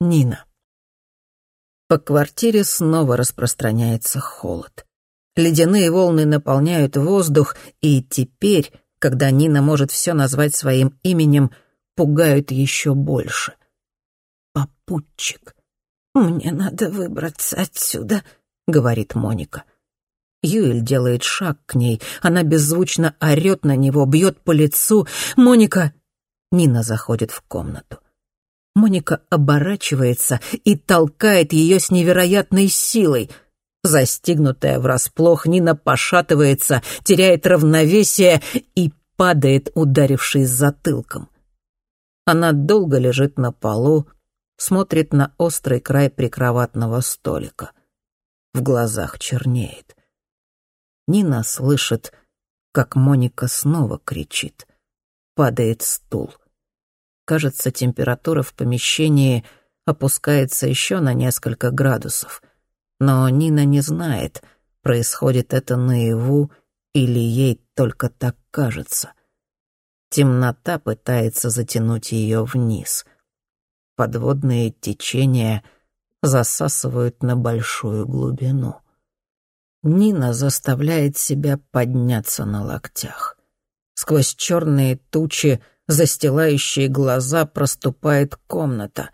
Нина. По квартире снова распространяется холод. Ледяные волны наполняют воздух, и теперь, когда Нина может все назвать своим именем, пугают еще больше. «Попутчик, мне надо выбраться отсюда», — говорит Моника. Юэль делает шаг к ней. Она беззвучно орёт на него, бьет по лицу. «Моника!» Нина заходит в комнату. Моника оборачивается и толкает ее с невероятной силой. Застигнутая врасплох, Нина пошатывается, теряет равновесие и падает, ударившись затылком. Она долго лежит на полу, смотрит на острый край прикроватного столика. В глазах чернеет. Нина слышит, как Моника снова кричит. Падает стул. Кажется, температура в помещении опускается еще на несколько градусов. Но Нина не знает, происходит это наяву или ей только так кажется. Темнота пытается затянуть ее вниз. Подводные течения засасывают на большую глубину. Нина заставляет себя подняться на локтях. Сквозь черные тучи застилающие глаза, проступает комната.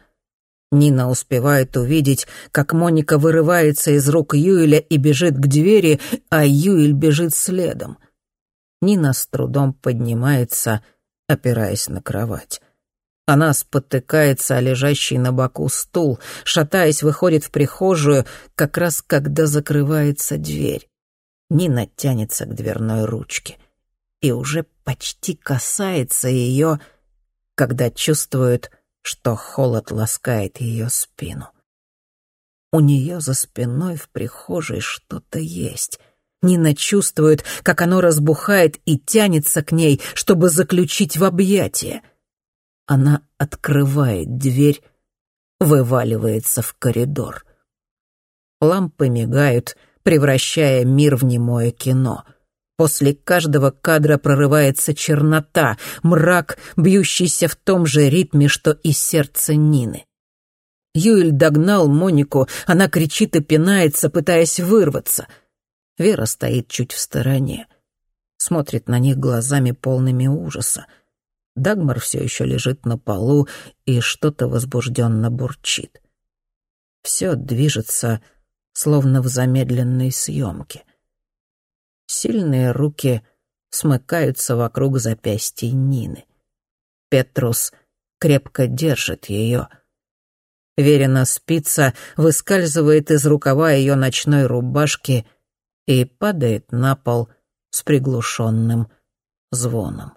Нина успевает увидеть, как Моника вырывается из рук Юэля и бежит к двери, а Юэль бежит следом. Нина с трудом поднимается, опираясь на кровать. Она спотыкается о лежащий на боку стул, шатаясь, выходит в прихожую, как раз когда закрывается дверь. Нина тянется к дверной ручке и уже почти касается ее, когда чувствует, что холод ласкает ее спину. У нее за спиной в прихожей что-то есть. Нина чувствует, как оно разбухает и тянется к ней, чтобы заключить в объятия. Она открывает дверь, вываливается в коридор. Лампы мигают, превращая мир в немое кино — После каждого кадра прорывается чернота, мрак, бьющийся в том же ритме, что и сердце Нины. Юэль догнал Монику, она кричит и пинается, пытаясь вырваться. Вера стоит чуть в стороне, смотрит на них глазами полными ужаса. Дагмар все еще лежит на полу и что-то возбужденно бурчит. Все движется, словно в замедленной съемке. Сильные руки смыкаются вокруг запястья Нины. Петрус крепко держит ее. Верена спица выскальзывает из рукава ее ночной рубашки и падает на пол с приглушенным звоном.